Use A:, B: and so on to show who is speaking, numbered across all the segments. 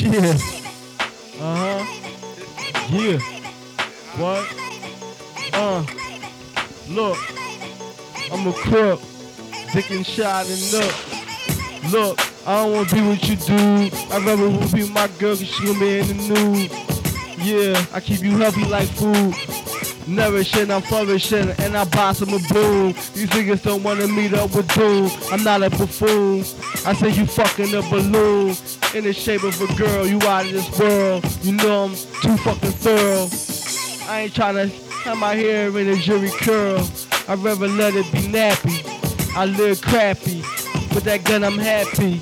A: Yeah. Uh huh. Yeah. What? Uh. Look. I'm a crook. Dick and shot and look. Look. I don't wanna be what you do. I'd rather be my girl cause she gonna be in the nude. Yeah, I keep you healthy like food. Nourishing, I'm flourishing, and I buy some a boom. These niggas don't wanna meet up with doom. I'm not a buffoon. I say you fucking a balloon in the shape of a girl. You out of this world. You know I'm too fucking thorough. I ain't tryna have my hair in a Jheri curl. I'd rather let it be nappy. I live crappy. With that gun, I'm happy.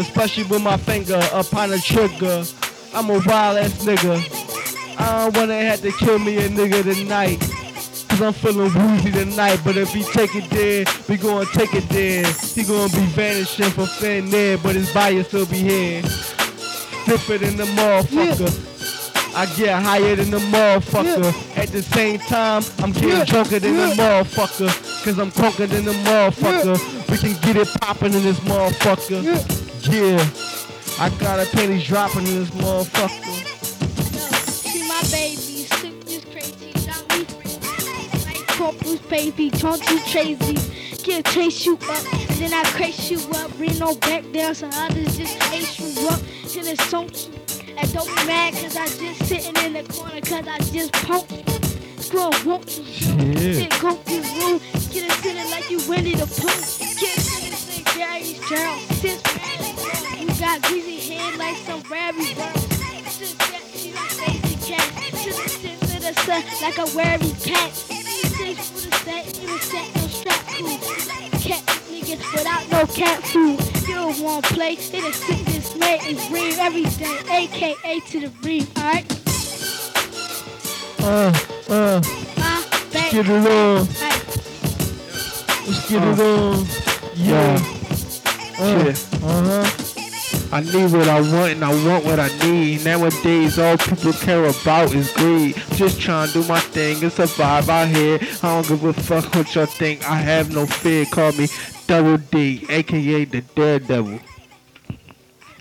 A: Especially with my finger upon the trigger. I'm a wild ass nigga. I don't wanna have to kill me a nigga tonight. Cause I'm feeling woozy tonight. But if he take it there, we gonna take it there. He gonna be vanishing from thin there, but his body still be here. Stiffer than the motherfucker. I get higher than the motherfucker. At the same time, I'm getting
B: Yeah.
A: drunker than the
B: Yeah.
A: motherfucker. Cause I'm drunker than the motherfucker. We can get it poppin' in this motherfucker. Yeah. I got a penny dropping in this motherfucker.
C: See my baby, sick is crazy, got me crazy. Like corpus baby, don't you crazy. Can't chase you up, then I crash you up. Bring no back down, so others just ace you up. Then it's something. And don't be mad, cause I just sitting in the corner, cause I just punked you. Girl, won't you?
A: Yeah.
C: Then go to the room, get it sitting like you Winnie the Pooh. Get it sitting like Gary's Charles. Since you got greasy head like some Barry sit to the sun like a wary cat. Six for the set, you a set, no strap cool. Cat niggas without no cat food. You don't want to play, it is sick dismay and dream every day. AKA to the bream, alright?
A: Uh, uh,
C: My
A: get it on.
C: Alright.
A: Let's get it on.
B: I need what I want and I want what I need. Nowadays, all people care about is greed. Just trying to do my thing and survive out here. I don't give a fuck what y'all think. I have no fear. Call me Double D, aka the Daredevil.